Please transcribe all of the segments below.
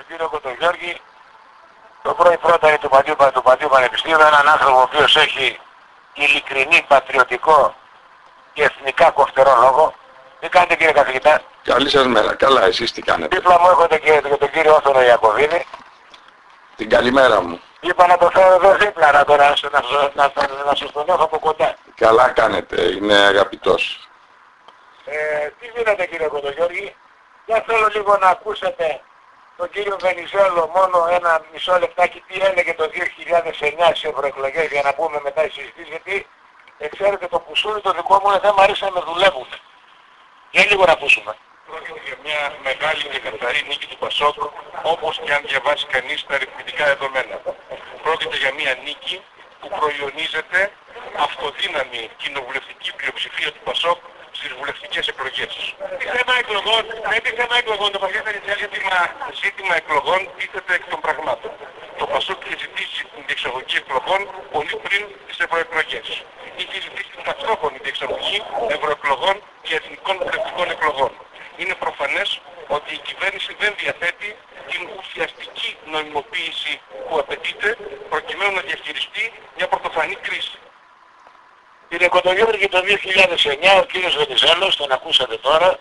τον κύριο Κοντογιώργη, το πρώην πρώτα του Παντίου, του Παντίου Πανεπιστήμιου, έναν άνθρωπο ο οποίος έχει ειλικρινή, πατριωτικό και εθνικά κοφτερό λόγο. Τι κάνετε κύριε καθηγητά; Καλή σας μέρα. Καλά, εσείς τι κάνετε; Δίπλα μου έχω και τον κύριο Όθωνο Ιακωβίνη. Την καλημέρα μου. Είπα να το φέρω εδώ δίπλα, να, το, να, να, να, να σας τον έχω από κοντά. Καλά κάνετε, είναι αγαπητός. Ε, τι γίνεται κύριε Κοντογιώργη, δεν θέλω λίγο να ακούσετε τον κύριο Βενιζέλο μόνο ένα μισό λεπτάκι τι έλεγε το 2009 στις ευρωεκλογές για να πούμε μετά οι συζητήσεις γιατί ε, ξέρετε το πουσούρι το δικό μου δεν μου αρέσει να με δουλεύουν. Για λίγο να ακούσουμε. Πρόκειται για μια μεγάλη και καθαρή νίκη του Πασόκ, όπως και αν διαβάσει κανείς τα αριθμητικά δεδομένα. Πρόκειται για μια νίκη που προϊονίζεται αυτοδύναμη κοινοβουλευτική πλειοψηφία του Πασόκ στις βουλευτικές εκλογές. Τι θέμα εκλογών, με τι θέμα εκλογών, το Πασόκ θα ζήτημα, ζήτημα εκλογών τίθεται εκ των πραγμάτων. Το Πασόκ είχε ζητήσει την διεξαγωγή εκλογών πολύ πριν τις ευρωεκλογές. Είχε ζητήσει την ταυτόχρονη διεξαγωγή ευρωεκλογών και εθνικών βουλευτικών εκλογών. Είναι προφανές ότι η κυβέρνηση δεν διαθέτει την ουσιαστική νοημοποίηση που απαιτείται προκειμένου να διαχειριστεί μια πρωτοφανή κρίση. Κύριε Κοντογιώργη και το 2009 ο κύριος Βενιζέλος, τον ακούσατε τώρα,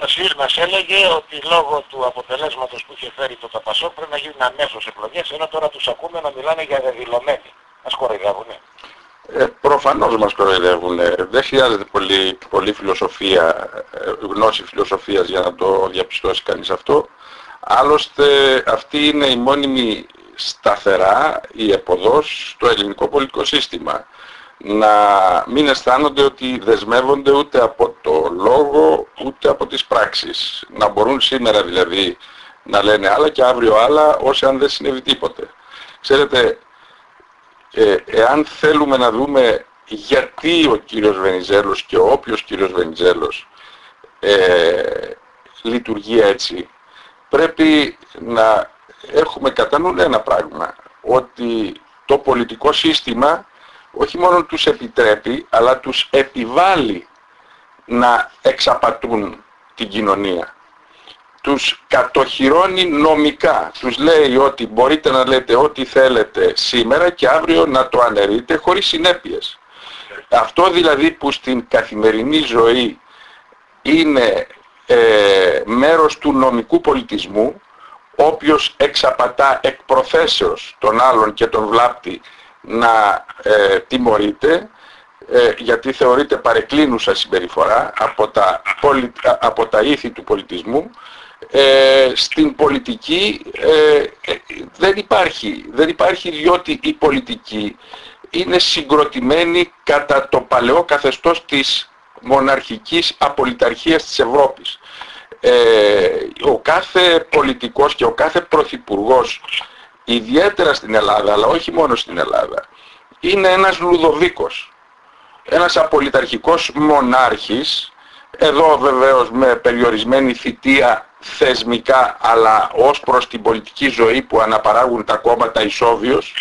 Βασίλης μας έλεγε ότι λόγω του αποτελέσματος που είχε φέρει το Ταπασό πρέπει να γίνουν αμέσως εκλογές, ενώ τώρα τους ακούμε να μιλάνε για δεδηλωμένοι. Μας κοροϊδεύουνε. Ε, προφανώς μας κοροϊδεύουν. Δεν χρειάζεται πολύ, πολύ φιλοσοφία, ε, γνώση φιλοσοφίας για να το διαπιστώσει κανείς αυτό. Άλλωστε αυτή είναι η μόνιμη σταθερά, η εποδός στο ελληνικό πολιτικό σύστημα να μην αισθάνονται ότι δεσμεύονται ούτε από το λόγο ούτε από τις πράξεις. Να μπορούν σήμερα δηλαδή να λένε άλλα και αύριο άλλα όσο αν δεν συνέβη τίποτε. Ξέρετε, ε, εάν θέλουμε να δούμε γιατί ο κύριος Βενιζέλος και ο όποιος κύριος Βενιζέλος ε, λειτουργεί έτσι, πρέπει να έχουμε κατά νου ένα πράγμα, ότι το πολιτικό σύστημα όχι μόνο τους επιτρέπει, αλλά τους επιβάλλει να εξαπατούν την κοινωνία. Τους κατοχυρώνει νομικά. Τους λέει ότι μπορείτε να λέτε ό,τι θέλετε σήμερα και αύριο να το αναιρείτε χωρίς συνέπειες. Αυτό δηλαδή που στην καθημερινή ζωή είναι ε, μέρος του νομικού πολιτισμού, όποιος εξαπατά εκ προθέσεως τον άλλον και τον βλάπτει να ε, τιμωρείται ε, γιατί θεωρείται παρεκκλίνουσα συμπεριφορά από τα, από τα ήθη του πολιτισμού. Ε, στην πολιτική ε, δεν υπάρχει δεν υπάρχει διότι η πολιτική είναι συγκροτημένη κατά το παλαιό καθεστώς της μοναρχικής απολυταρχίας της Ευρώπης. Ο κάθε πολιτικός και ο κάθε πρωθυπουργός ιδιαίτερα στην Ελλάδα, αλλά όχι μόνο στην Ελλάδα, είναι ένας Λουδοβίκος, ένας απολυταρχικός μονάρχης, εδώ βεβαίως με περιορισμένη θητεία θεσμικά, αλλά ως προς την πολιτική ζωή που αναπαράγουν τα κόμματα ισόβιος,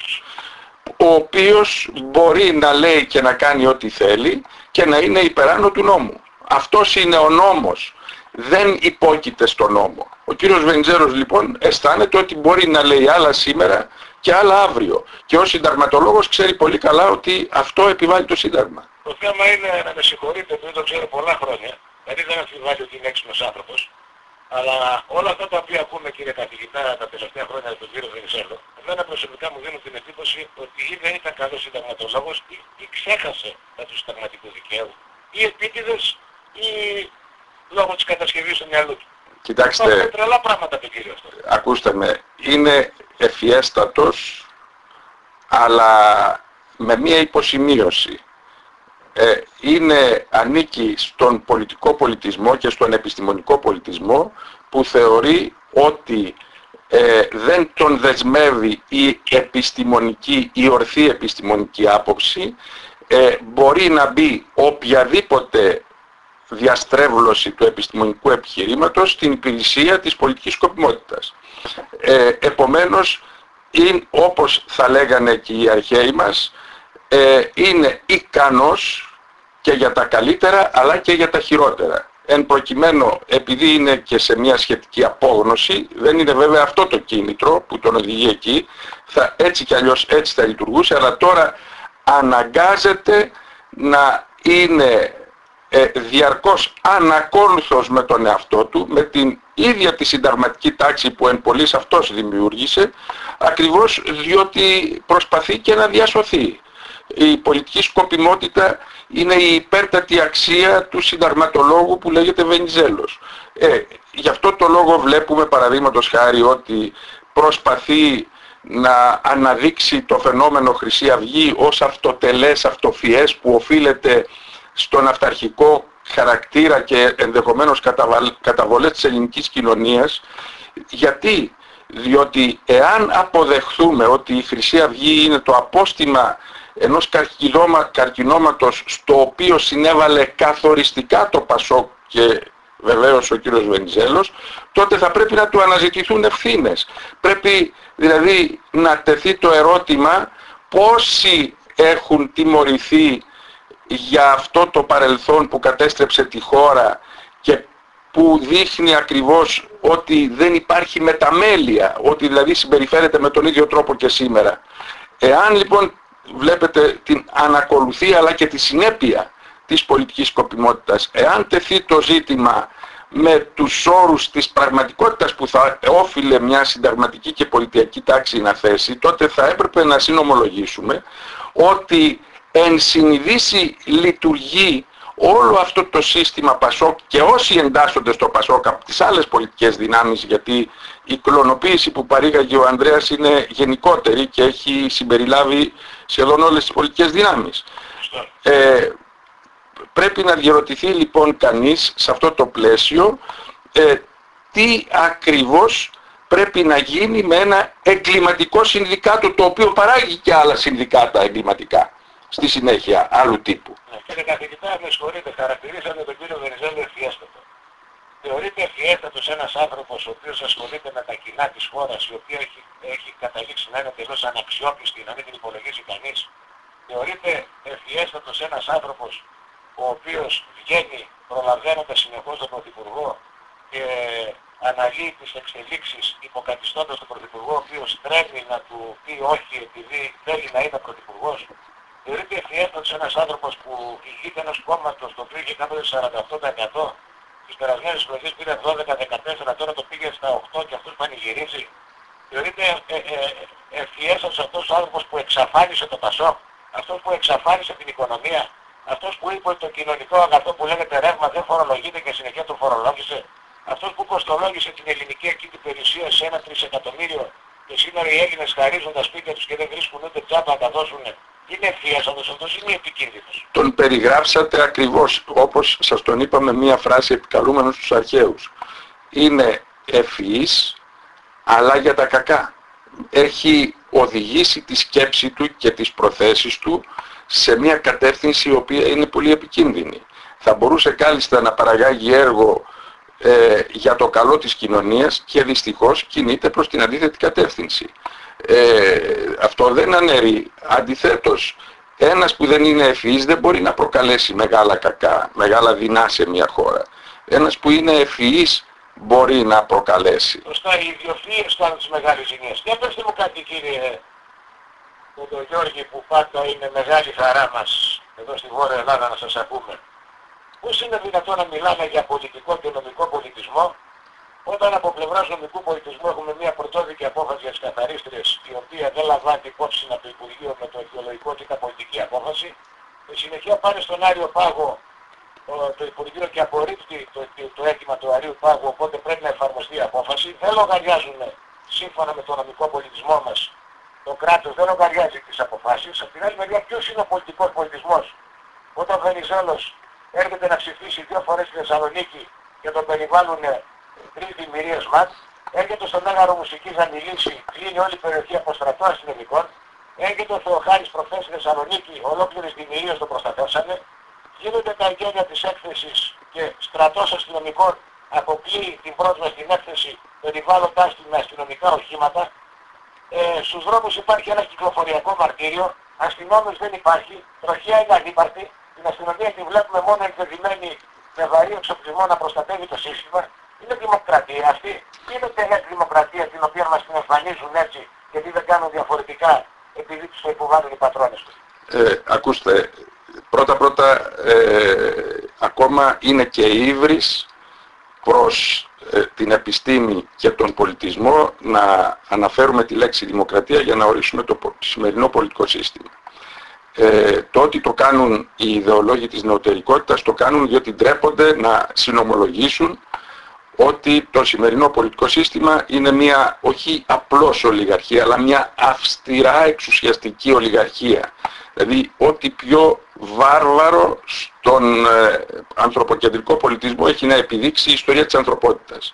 ο οποίος μπορεί να λέει και να κάνει ό,τι θέλει και να είναι υπεράνω του νόμου. Αυτός είναι ο νόμος δεν υπόκειται στο νόμο. Ο κύριος Βεντζέρος λοιπόν αισθάνεται ότι μπορεί να λέει άλλα σήμερα και άλλα αύριο. Και ο συνταγματολόγος ξέρει πολύ καλά ότι αυτό επιβάλλει το Σύνταγμα. Το θέμα είναι να με συγχωρείτε που το ξέρω πολλά χρόνια. Δηλαδή δεν αμφιβάλλει ότι είναι έξυπνος άνθρωπος. Αλλά όλα αυτά τα οποία ακούμε κύριε καθηγητά τα τελευταία χρόνια από τον κύριο Βενιζέλο, εμένα προσωπικά μου δίνουν την εντύπωση ότι ή δεν ήταν καλός συνταγματολόγος ή, ή ξέχασε τα του συνταγματικού δικαίου ή επίτηδες ή λόγω της κατασκευής του μυαλού του. Κοιτάξτε, Είναι τρελά πράγματα το κύριο αυτό. Ακούστε με, είναι ευφιέστατος, αλλά με μία υποσημείωση. Ε, είναι, ανήκει στον πολιτικό πολιτισμό και στον επιστημονικό πολιτισμό που θεωρεί ότι ε, δεν τον δεσμεύει η επιστημονική, η ορθή επιστημονική άποψη, ε, μπορεί να μπει οποιαδήποτε διαστρέβλωση του επιστημονικού επιχειρήματος στην υπηρεσία της πολιτικής σκοπιμότητας. Ε, επομένως, είναι, όπως θα λέγανε και οι αρχαίοι μας, ε, είναι ικανός και για τα καλύτερα αλλά και για τα χειρότερα. εν προκειμένου επειδή είναι και σε μια σχετική απόγνωση, δεν είναι βέβαια αυτό το κίνητρο που τον οδηγεί εκεί, θα, έτσι κι αλλιώς έτσι θα λειτουργούσε, αλλά τώρα αναγκάζεται να είναι ε, διαρκώς ανακόλουθος με τον εαυτό του, με την ίδια τη συνταγματική τάξη που εν πολλής αυτός δημιούργησε, ακριβώς διότι προσπαθεί και να διασωθεί. Η πολιτική σκοπιμότητα είναι η υπέρτατη αξία του συνταγματολόγου που λέγεται Βενιζέλος. Ε, γι' αυτό το λόγο βλέπουμε παραδείγματος χάρη ότι προσπαθεί να αναδείξει το φαινόμενο Χρυσή Αυγή ως αυτοτελές αυτοφιές που οφείλεται στον αυταρχικό χαρακτήρα και ενδεχομένως καταβολές της ελληνικής κοινωνίας. Γιατί, διότι εάν αποδεχθούμε ότι η Χρυσή Αυγή είναι το απόστημα ενός καρκινώματος στο οποίο συνέβαλε καθοριστικά το Πασόκ και βεβαίως ο κύριος Βενιζέλος, τότε θα πρέπει να του αναζητηθούν ευθύνες. Πρέπει δηλαδή να τεθεί το ερώτημα πόσοι έχουν τιμωρηθεί για αυτό το παρελθόν που κατέστρεψε τη χώρα και που δείχνει ακριβώς ότι δεν υπάρχει μεταμέλεια, ότι δηλαδή συμπεριφέρεται με τον ίδιο τρόπο και σήμερα. Εάν λοιπόν βλέπετε την ανακολουθία αλλά και τη συνέπεια της πολιτικής σκοπιμότητας, εάν τεθεί το ζήτημα με τους όρους της πραγματικότητας που θα όφιλε μια συνταγματική και πολιτιακή τάξη να θέσει, τότε θα έπρεπε να συνομολογήσουμε ότι εν συνειδήσει λειτουργεί όλο αυτό το σύστημα Πασόκ και όσοι εντάσσονται στο Πασόκ από τις άλλες πολιτικές δυνάμεις γιατί η κλωνοποίηση που παρήγαγε ο Ανδρέας είναι γενικότερη και έχει συμπεριλάβει σχεδόν όλες τις πολιτικές δυνάμεις. Ε, πρέπει να διαρωτηθεί λοιπόν κανείς σε αυτό το πλαίσιο ε, τι ακριβώς πρέπει να γίνει με ένα εγκληματικό συνδικάτο το οποίο παράγει και άλλα συνδικάτα εγκληματικά στη συνέχεια άλλου τύπου. Ναι, κύριε καθηγητά, με συγχωρείτε, χαρακτηρίσατε τον κύριο Βενιζέλο ευφιέστατο. Θεωρείται ευφιέστατος ένας άνθρωπος ο οποίος ασχολείται με τα κοινά της χώρας, η οποία έχει, έχει καταλήξει να είναι τελώς αναξιόπιστη, να μην την υπολογίσει κανείς. Θεωρείται ευφιέστατος ένας άνθρωπος ο οποίος βγαίνει προλαβαίνοντας συνεχώς τον Πρωθυπουργό και αναλύει τις εξελίξεις υποκαθιστώντας τον Πρωθυπουργό ο οποίος τρέμει να του πει όχι επειδή θέλει να είναι Πρωθυπουργός; Θεωρείται ευφιέστατος ένας άνθρωπος που ηγείται ενός κόμματος το οποίο είχε κάποτε 48% τις περασμένες εκλογές πήρε 12-14, τώρα το πήγε στα 8 και αυτός πανηγυρίζει. Θεωρείται ε, ε, ευφιέστατος αυτός ο άνθρωπος που εξαφάνισε το Πασόκ, αυτός που εξαφάνισε την οικονομία, αυτός που είπε ότι το κοινωνικό αγαθό που λέγεται ρεύμα δεν φορολογείται και συνεχεία το φορολόγησε, αυτός που κοστολόγησε την ελληνική εκεί την περιουσία σε ένα τρισεκατομμύριο και σήμερα οι Έλληνες χαρίζουν τα σπίτια τους και δεν βρίσκουν ούτε τσάπα να τα δώσουν είναι ευθύασαντος αυτός είναι επικίνδυνος. Τον περιγράψατε ακριβώς όπως σας τον είπαμε μία φράση επικαλούμενος στους αρχαίους. Είναι ευφυής αλλά για τα κακά. Έχει οδηγήσει τη σκέψη του και τις προθέσεις του σε μια κατεύθυνση η οποία είναι πολύ επικίνδυνη. Θα μπορούσε κάλλιστα να παραγάγει έργο ε, για το καλό της κοινωνίας και δυστυχώς κινείται προς την αντίθετη κατεύθυνση ε, αυτό δεν αναιρεί. Αντιθέτως, ένας που δεν είναι ευφυής δεν μπορεί να προκαλέσει μεγάλα κακά, μεγάλα δεινά σε μια χώρα. Ένας που είναι ευφυής μπορεί να προκαλέσει. Σωστά, οι ιδιοφυΐες κάνουν τις μεγάλες ζημίες. Και πέστε μου κάτι κύριε με τον Γιώργη που πάντα είναι μεγάλη χαρά μας εδώ στη Βόρεια Ελλάδα να σας ακούμε. Πώς είναι δυνατόν να μιλάμε για πολιτικό και νομικό πολιτισμό όταν από πλευράς νομικού πολιτισμού έχουμε μια πρωτόδικη απόφαση για τις καθαρίστριες, η οποία δεν λαμβάνει υπόψη από το Υπουργείο με το ιδεολογικό και πολιτική απόφαση, στη συνεχεία πάνε στον Άριο Πάγο το Υπουργείο και απορρίπτει το, το, το αίτημα του Αρίου Πάγου, οπότε πρέπει να εφαρμοστεί η απόφαση. Δεν λογαριάζουν σύμφωνα με το νομικό πολιτισμό μας το κράτος δεν λογαριάζει τις αποφάσεις. Από την άλλη μεριά ποιος είναι ο πολιτικός πολιτισμός. Όταν ο Βενιζέλος έρχεται να ψηφίσει δύο φορές στη Θεσσαλονίκη και τον περιβάλλουν τρεις δημιουργίες μας, έρχεται στο Μέγαρο Μουσικής να μιλήσει, κλείνει όλη η περιοχή από στρατό αστυνομικών, έρχεται ο Θεοχάρης προχθές στη Θεσσαλονίκη, ολόκληρες δημιουργίες το προστατεύσανε, γίνονται τα εγγένεια της έκθεσης και στρατός αστυνομικών αποκλείει την πρόσβαση στην έκθεση περιβάλλοντάς την με αστυνομικά οχήματα. Ε, στους δρόμους υπάρχει ένα κυκλοφοριακό μαρτύριο, αστυνόμιος δεν υπάρχει, τροχιά είναι ανύπαρτη, την αστυνομία τη βλέπουμε μόνο εκδεδημένη με βαρύ εξοπλισμό να προστατεύει το σύστημα. Είναι δημοκρατία αυτή. Είναι τελεία δημοκρατία την οποία μας την εμφανίζουν έτσι γιατί δεν κάνουν διαφορετικά επειδή τους το υποβάλλουν οι πατρόνες τους. Ε, ακούστε, πρώτα πρώτα ε, ακόμα είναι και ύβρις προς ε, την επιστήμη και τον πολιτισμό να αναφέρουμε τη λέξη δημοκρατία για να ορίσουμε το σημερινό πολιτικό σύστημα. Ε, το ότι το κάνουν οι ιδεολόγοι της νεωτερικότητας το κάνουν διότι ντρέπονται να συνομολογήσουν ότι το σημερινό πολιτικό σύστημα είναι μια όχι απλώς ολιγαρχία αλλά μια αυστηρά εξουσιαστική ολιγαρχία. Δηλαδή ό,τι πιο βάρβαρο στον ε, ανθρωποκεντρικό πολιτισμό έχει να επιδείξει η ιστορία της ανθρωπότητας.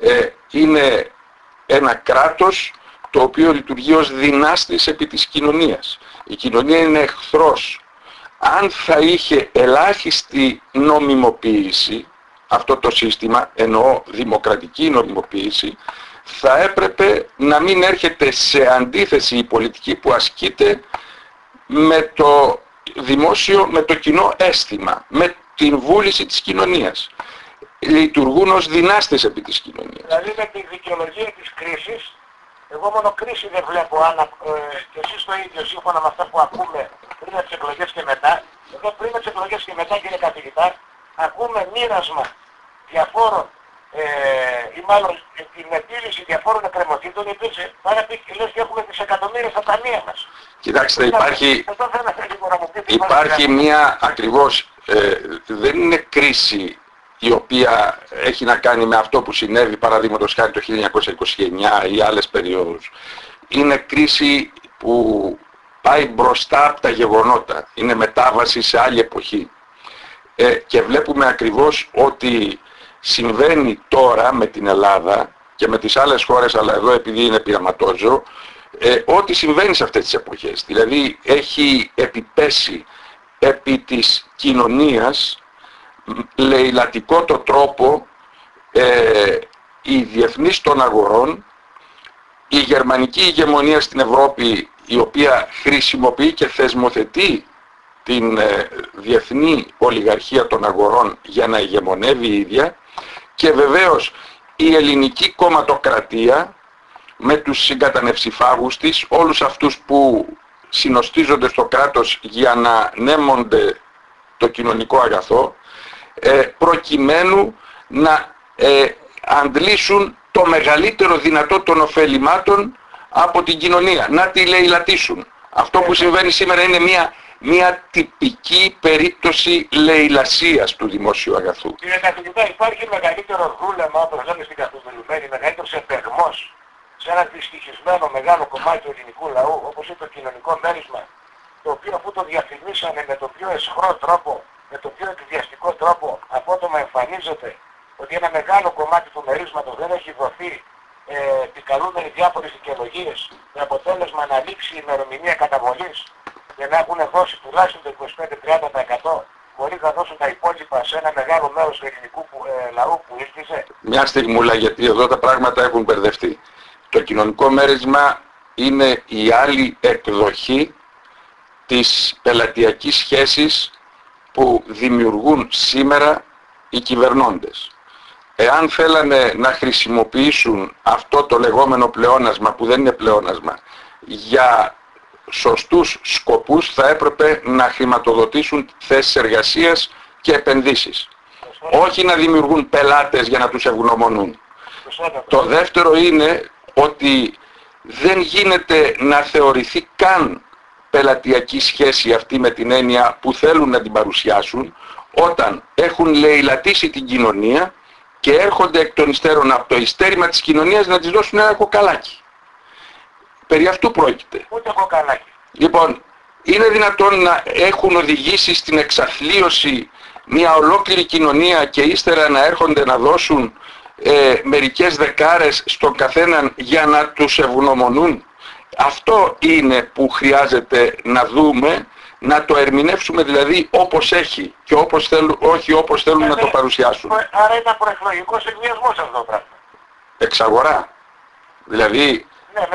Ε, είναι ένα κράτος το οποίο λειτουργεί ως δυνάστης επί της κοινωνίας. Η κοινωνία είναι εχθρός. Αν θα είχε ελάχιστη νομιμοποίηση, αυτό το σύστημα, εννοώ δημοκρατική νομιμοποίηση, θα έπρεπε να μην έρχεται σε αντίθεση η πολιτική που ασκείται με το δημόσιο, με το κοινό αίσθημα, με την βούληση της κοινωνίας. Λειτουργούν ως δυνάστες επί της κοινωνίας. Δηλαδή με τη δικαιολογία της κρίσης, εγώ μόνο κρίση δεν βλέπω, αν, ε, και εσείς το ίδιο σύμφωνα με αυτά που ακούμε πριν από τις εκλογές και μετά, εδώ πριν από τις εκλογές και μετά κύριε καθηγητά, ακούμε μοίρασμα διαφόρων ε, ή μάλλον την επίλυση διαφόρων εκκρεμωτήτων υπήρξε πάρα λες και έχουμε εκατομμύρια στα ταμεία μας. Κοιτάξτε, υπάρχει, υπάρχει μια ακριβώς, ε, δεν είναι κρίση η οποία έχει να κάνει με αυτό που συνέβη παραδείγματος χάρη το 1929 ή άλλες περιόδους. Είναι κρίση που πάει μπροστά από τα γεγονότα. Είναι μετάβαση σε άλλη εποχή. Ε, και βλέπουμε ακριβώς ότι συμβαίνει τώρα με την Ελλάδα και με τις άλλες χώρες, αλλά εδώ επειδή είναι πειραματόζω, ε, ό,τι συμβαίνει σε αυτές τις εποχές. Δηλαδή έχει επιπέσει επί της κοινωνίας λαιλατικό το τρόπο ε, η διεθνής των αγορών, η γερμανική ηγεμονία στην Ευρώπη η οποία χρησιμοποιεί και θεσμοθετεί την ε, διεθνή ολιγαρχία των αγορών για να ηγεμονεύει η ίδια και βεβαίως η ελληνική κομματοκρατία με τους συγκατανευσιφάγους της, όλους αυτούς που συνοστίζονται στο κράτος για να νέμονται το κοινωνικό αγαθό, ε, προκειμένου να ε, αντλήσουν το μεγαλύτερο δυνατό των ωφελημάτων από την κοινωνία, να τη λαιλατίσουν. Αυτό που συμβαίνει σήμερα είναι μια μια τυπική περίπτωση λαιλασίας του δημόσιου αγαθού. Κύριε καθηγητά, υπάρχει μεγαλύτερο δούλεμα, όπως λέμε στην καθημερινή, μεγαλύτερος επεγμός σε ένα δυστυχισμένο μεγάλο κομμάτι του ελληνικού λαού, όπως είναι το κοινωνικό μέρισμα, το οποίο αφού το διαφημίσανε με το πιο εσχρό τρόπο, με το πιο εκδιαστικό τρόπο, απότομα εμφανίζεται ότι ένα μεγάλο κομμάτι του μερίσματος δεν έχει δοθεί ε, επικαλούμενοι διάφορες δικαιολογίες με αποτέλεσμα να λήξει η ημερομηνία καταβολής και να έχουν δώσει τουλάχιστον το 25-30% χωρίς να δώσουν τα υπόλοιπα σε ένα μεγάλο μέρος του ελληνικού ε, λαού που ήρθε. Μια στιγμούλα γιατί εδώ τα πράγματα έχουν μπερδευτεί. Το κοινωνικό μέρισμα είναι η άλλη εκδοχή της πελατειακής σχέσης που δημιουργούν σήμερα οι κυβερνώντες. Εάν θέλανε να χρησιμοποιήσουν αυτό το λεγόμενο πλεόνασμα που δεν είναι πλεόνασμα για σωστούς σκοπούς θα έπρεπε να χρηματοδοτήσουν θέσεις εργασίας και επενδύσεις. Όχι να δημιουργούν πελάτες για να τους ευγνωμονούν. Το δεύτερο είναι ότι δεν γίνεται να θεωρηθεί καν πελατειακή σχέση αυτή με την έννοια που θέλουν να την παρουσιάσουν όταν έχουν λαιλατήσει την κοινωνία και έρχονται εκ των υστέρων από το υστέρημα της κοινωνίας να της δώσουν ένα κοκαλάκι. Περί αυτού πρόκειται. Ούτε κοκαλάκι. Λοιπόν, είναι δυνατόν να έχουν οδηγήσει στην εξαθλίωση μια ολόκληρη κοινωνία και ύστερα να έρχονται να δώσουν ε, μερικές δεκάρες στον καθέναν για να τους ευγνωμονούν. Αυτό είναι που χρειάζεται να δούμε, να το ερμηνεύσουμε δηλαδή όπως έχει και όπως θέλουν, όχι όπως θέλουν να το παρουσιάσουν. Άρα είναι προεκλογικός εκβιασμός αυτό το πράγμα. Εξαγορά. Δηλαδή ναι,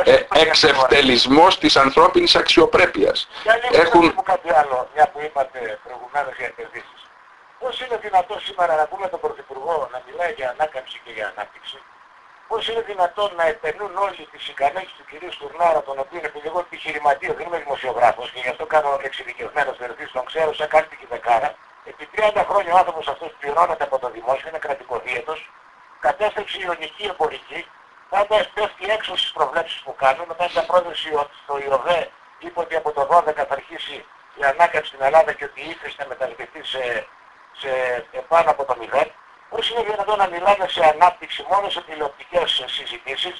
ε, εξευτελισμός της ανθρώπινης αξιοπρέπειας. Για λίγο Έχουν... κάτι άλλο, μια που είπατε προηγουμένως για επενδύσεις. Πώς είναι δυνατόν σήμερα να πούμε τον Πρωθυπουργό να μιλάει για ανάκαμψη και για ανάπτυξη; Πώς είναι δυνατόν να επενούν όλοι τις ικανότητες του κυρίου Στουρνάρα, τον οποίο είναι εγώ επιχειρηματίας, δεν είμαι δημοσιογράφος και γι' αυτό κάνω εξειδικευμένος ερωτήσεις, τον ξέρω σαν κάτι και δεκάρα. Επί 30 χρόνια ο άνθρωπος αυτός πληρώνεται από το δημόσιο, είναι κρατικοδίαιτος, κατέστρεψε ιονική εμπορική, πάντα πέφτει έξω στις προβλέψεις που κάνουν, μετά την πρόδοση στο ΙΟΒΕ είπε ότι από το 12 θα αρχίσει η ανάκαμψη στην Ελλάδα και ότι η ύφεση θα μεταλυφθεί σε, σε επάνω από το 0. Πώς είναι δυνατόν να μιλάμε σε ανάπτυξη μόνο σε τηλεοπτικές συζητήσεις,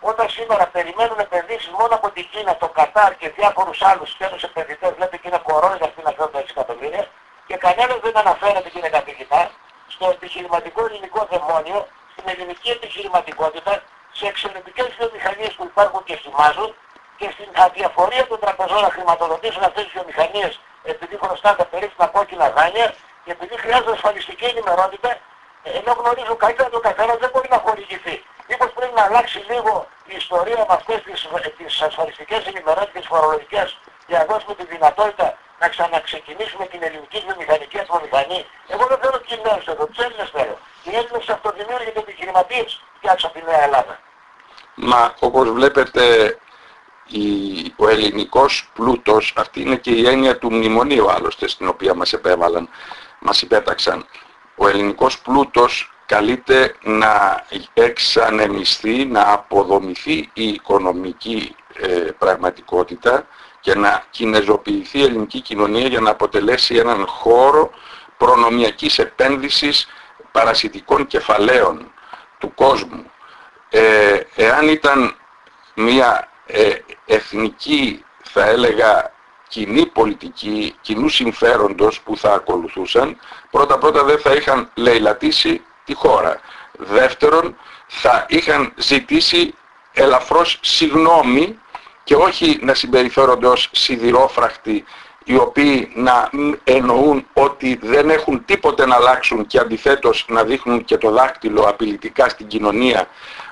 όταν σήμερα περιμένουν επενδύσεις μόνο από την Κίνα, το Κατάρ και διάφορους άλλους ξένους επενδυτές, λέτε και είναι κορώνες αυτοί να φέρουν 6 εκατομμύρια, και κανένας δεν αναφέρεται και είναι καθηγητάς στο επιχειρηματικό ελληνικό δαιμόνιο, στην ελληνική επιχειρηματικότητα, σε εξαιρετικές βιομηχανίες που υπάρχουν και σημάζουν και στην αδιαφορία των τραπεζών να χρηματοδοτήσουν αυτές τις βιομηχανίες επειδή χρωστάνε περίφημα κόκκινα δάνεια και επειδή χρειάζεται ασφαλιστική ενημερότητα ενώ γνωρίζουν καλύτερα το καθένα δεν μπορεί να χορηγηθεί. Μήπως πρέπει να αλλάξει λίγο η ιστορία με αυτές τις, τις ασφαλιστικές ενημερώσεις και τις φορολογικές για να δώσουμε τη δυνατότητα να ξαναξεκινήσουμε την ελληνική βιομηχανική ατμομηχανή. Εγώ δεν θέλω κοινές εδώ, τους Έλληνες θέλω. Οι Έλληνες αυτοδημιούργητοι επιχειρηματίες φτιάξαν τη Νέα Ελλάδα. Μα όπως βλέπετε ο ελληνικός πλούτος, αυτή είναι και η έννοια του μνημονίου άλλωστε στην οποία μας επέβαλαν, μας υπέταξαν. Ο ελληνικός πλούτος καλείται να εξανεμιστεί, να αποδομηθεί η οικονομική ε, πραγματικότητα και να κινεζοποιηθεί η ελληνική κοινωνία για να αποτελέσει έναν χώρο προνομιακής επένδυσης παρασιτικών κεφαλαίων του κόσμου. Ε, εάν ήταν μια ε, εθνική θα έλεγα κοινή πολιτική, κοινού συμφέροντος που θα ακολουθούσαν, πρώτα πρώτα δεν θα είχαν λαιλατήσει τη χώρα. Δεύτερον, θα είχαν ζητήσει ελαφρώς συγνώμη και όχι να συμπεριφέρονται ως σιδηρόφραχτοι οι οποίοι να εννοούν ότι δεν έχουν τίποτε να αλλάξουν και αντιθέτως να δείχνουν και το δάκτυλο απειλητικά στην κοινωνία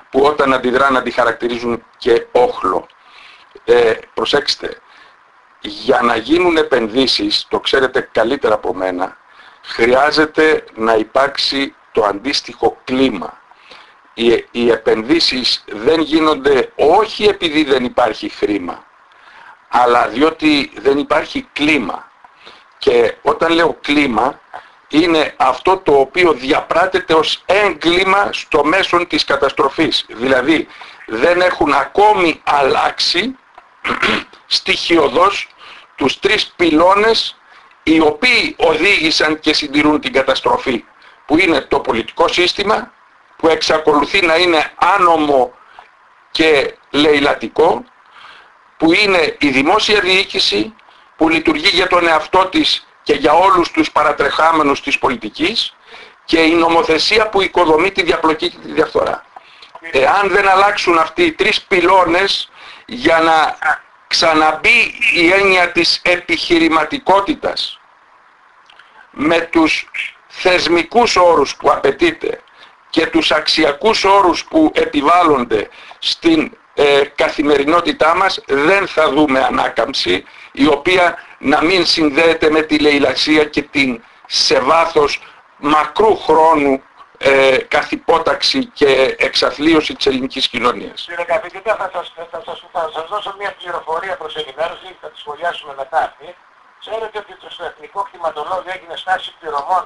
που όταν αντιδρά να τη χαρακτηρίζουν και όχλο. Ε, προσέξτε, για να γίνουν επενδύσεις, το ξέρετε καλύτερα από μένα, χρειάζεται να υπάρξει το αντίστοιχο κλίμα. Οι, οι επενδύσεις δεν γίνονται όχι επειδή δεν υπάρχει χρήμα, αλλά διότι δεν υπάρχει κλίμα. Και όταν λέω κλίμα, είναι αυτό το οποίο διαπράτεται ως έγκλημα στο μέσον της καταστροφής. Δηλαδή δεν έχουν ακόμη αλλάξει στοιχειοδός τους τρεις πυλώνες οι οποίοι οδήγησαν και συντηρούν την καταστροφή που είναι το πολιτικό σύστημα που εξακολουθεί να είναι άνομο και λαιλατικό που είναι η δημόσια διοίκηση που λειτουργεί για τον εαυτό της και για όλους τους παρατρεχάμενους της πολιτικής και η νομοθεσία που οικοδομεί τη διαπλοκή και τη διαφθορά. Εάν δεν αλλάξουν αυτοί οι τρεις πυλώνες για να ξαναμπεί η έννοια της επιχειρηματικότητας με τους θεσμικούς όρους που απαιτείται και τους αξιακούς όρους που επιβάλλονται στην ε, καθημερινότητά μας δεν θα δούμε ανάκαμψη η οποία να μην συνδέεται με τη λαιλασία και την σε βάθος μακρού χρόνου ε, καθυπόταξη και εξαθλίωση της ελληνικής κοινωνίας. Κύριε καθηγητά, θα σας, θα, σας, θα σας δώσω μια πληροφορία προς ενημέρωση, θα τη σχολιάσουμε μετά αυτή. Ξέρετε ότι στο Εθνικό Κτηματολόγιο έγινε στάση πληρωμών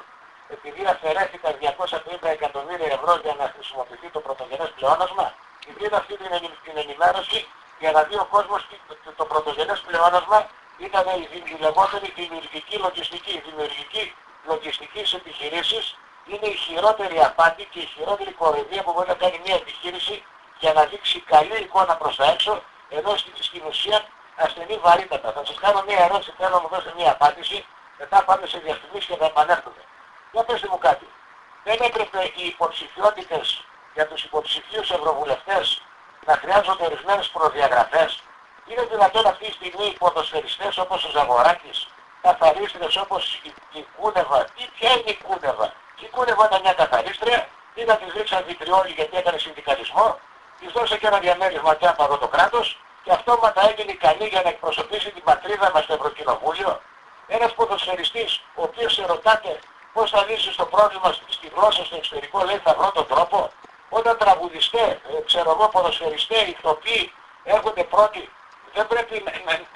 επειδή αφαιρέθηκαν 250 εκατομμύρια ευρώ για να χρησιμοποιηθεί το πρωτογενές πλεόνασμα. Επειδή αυτή την, την ενημέρωση για να δει ο κόσμος το, το πρωτογενές πλεόνασμα ήταν η, η λεγόμενη δημιουργική λογιστική. Η δημιουργική λογιστική επιχειρήσεις είναι η χειρότερη απάτη και η χειρότερη κοροϊδία που μπορεί να κάνει μια επιχείρηση για να δείξει καλή εικόνα προς τα έξω, ενώ στην ουσία ασθενή βαρύτατα. Θα σας κάνω μια ερώτηση, θέλω να μου δώσετε μια απάντηση, μετά πάμε σε διαφημίσεις και θα επανέλθουμε. Για πέστε μου κάτι. Δεν έπρεπε οι υποψηφιότητες για τους υποψηφίους ευρωβουλευτές να χρειάζονται ορισμένες προδιαγραφές; Είναι δυνατόν αυτή τη στιγμή οι ποδοσφαιριστές όπως ο Ζαγοράκης, καθαρίστρες όπως η Κούνεβα, ή ποια είναι η Κούνεβα, σηκώνευαν μια καθαρίστρια, είδα τη ρίξαν βιτριόλι γιατί έκανε συνδικαλισμό, της δώσε και ένα διαμέρισμα και από το κράτος και αυτόματα έγινε ικανή για να εκπροσωπήσει την πατρίδα μας στο Ευρωκοινοβούλιο. Ένας ποδοσφαιριστής, ο οποίος σε ρωτάτε πώς θα λύσεις το πρόβλημα στη γλώσσα στο εξωτερικό, λέει θα βρω τον τρόπο. Όταν τραγουδιστέ, ε, ξέρω εγώ, ποδοσφαιριστέ, ηθοποιοί έρχονται πρώτοι, δεν πρέπει να,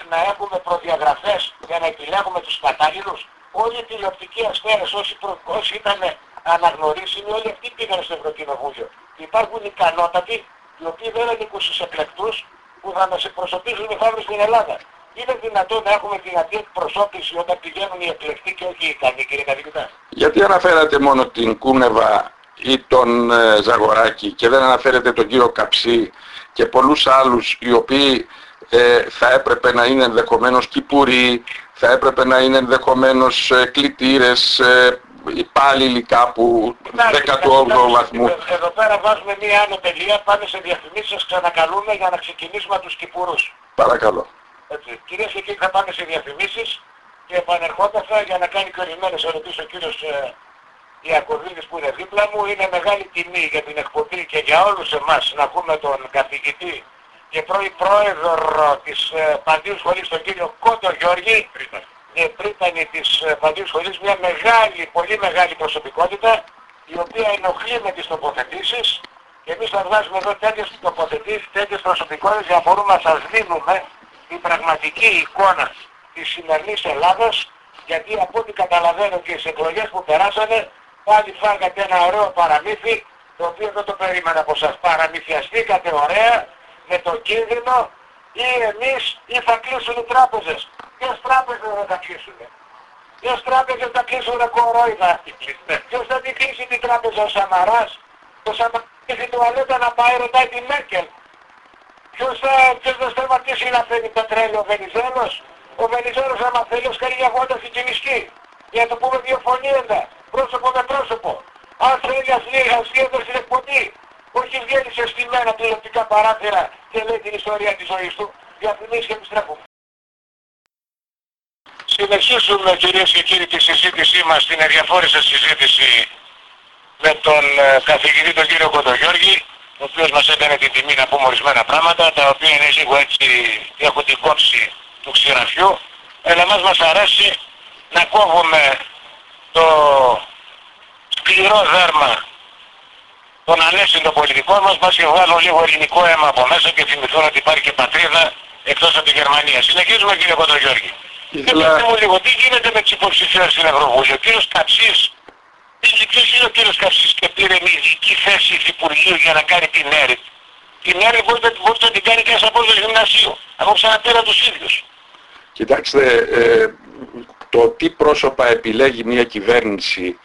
να, έχουμε προδιαγραφές για να επιλέγουμε τους κατάλληλους. Όλοι οι τηλεοπτικοί αστέρες, όσοι, προ, όσοι ήταν αναγνωρίσιμοι, όλοι αυτοί πήγαν στο Ευρωκοινοβούλιο. Υπάρχουν ικανότατοι, οι οποίοι δεν ανήκουν στους εκλεκτούς, που θα μας εκπροσωπήσουν μεθαύριο στην Ελλάδα. Είναι δυνατόν να έχουμε δυνατή εκπροσώπηση όταν πηγαίνουν οι εκλεκτοί και όχι οι ικανοί, κύριε καθηγητά. Γιατί αναφέρατε μόνο την Κούνεβα ή τον ε, Ζαγοράκη και δεν αναφέρετε τον κύριο Καψί και πολλούς άλλους οι οποίοι ε, θα έπρεπε να είναι ενδεχομένως κυπουροί, θα έπρεπε να είναι ενδεχομένως ε, κλητήρες, ε, υπάλληλοι κάπου 18 βαθμού. Εδώ πέρα βάζουμε μία άνω τελεία, πάμε σε διαφημίσεις, σας ξανακαλούμε για να ξεκινήσουμε τους κυπουρούς. Παρακαλώ. Έτσι. Κυρίες και κύριοι θα πάμε σε διαφημίσεις και επανερχόμεθα για να κάνει και ορισμένες ερωτήσεις ο κύριος ε, Ιακωβίδης που είναι δίπλα μου. Είναι μεγάλη τιμή για την εκπομπή και για όλους εμάς να ακούμε τον καθηγητή και πρώην πρόεδρο της ε, Παντίους Σχολής, τον κύριο Κόντο Γιώργη, και πρίτανη της ε, Παντίους Σχολής, μια μεγάλη, πολύ μεγάλη προσωπικότητα, η οποία ενοχλεί με τις τοποθετήσεις και εμείς θα βγάζουμε εδώ τέτοιες τοποθετήσεις, τέτοιες προσωπικότητες για να μπορούμε να σας δίνουμε την πραγματική εικόνα της σημερινής Ελλάδας, γιατί από ό,τι καταλαβαίνω και οι εκλογές που περάσανε, πάλι φάγατε ένα ωραίο παραμύθι, το οποίο δεν το περίμενα από σας. Παραμυθιαστήκατε ωραία, με το κίνδυνο, ή εμείς ή θα κλείσουν οι τράπεζες. Ποιες τράπεζες θα τα κλείσουν. Ποιες τράπεζες θα κλείσουν κορόιδα; Ποιος θα την κλείσει την τράπεζα ο Σαμαράς; Το Σαμαράς έχει τουαλέτα να πάει ρωτάει τη Μέρκελ. Ποιος θα, ποιος θα σταματήσει να φέρει πετρέλαιο ο Βενιζέλος; Ο Βενιζέλος άμα θέλει ως καρδιαγόντα στην Κινησκή. Για να το πούμε διαφωνίοντα. Πρόσωπο με πρόσωπο. Αν θέλει ας λέει στην εκπομπή. Όχι βγαίνει σε στημένα τηλεοπτικά παράθυρα και λέει την ιστορία της ζωής του. Διαφημίσεις και επιστρέφουμε. Συνεχίζουμε κυρίες και κύριοι τη συζήτησή μας, την ενδιαφόρησα συζήτηση με τον ε, καθηγητή τον κύριο Κοντογιώργη, ο οποίος μας έκανε την τιμή να πούμε ορισμένα πράγματα, τα οποία είναι λίγο έτσι, έχουν την κόψη του ξηραφιού, αλλά μας μας αρέσει να κόβουμε το σκληρό δέρμα των ανέσυντων πολιτικών μας, μας βγάλουν λίγο ελληνικό αίμα από μέσα και θυμηθούν ότι υπάρχει και πατρίδα εκτός από τη Γερμανία. Συνεχίζουμε κύριε Κοντογιώργη. Ήθελα... Και μου λίγο, τι γίνεται με τις υποψηφίες στην Ευρωβουλή; Ο κύριος Καψής, ποιος είναι ο κύριος Καψής και πήρε μια ειδική θέση υφυπουργείου για να κάνει την ΕΡΙΤ. Την ΕΡΙΤ μπορείτε, μπορείτε να την κάνει και από το γυμνασίου. Εγώ ξαναπήρα τους ίδιους. Κοιτάξτε, ε, το τι πρόσωπα επιλέγει μια κυβέρνηση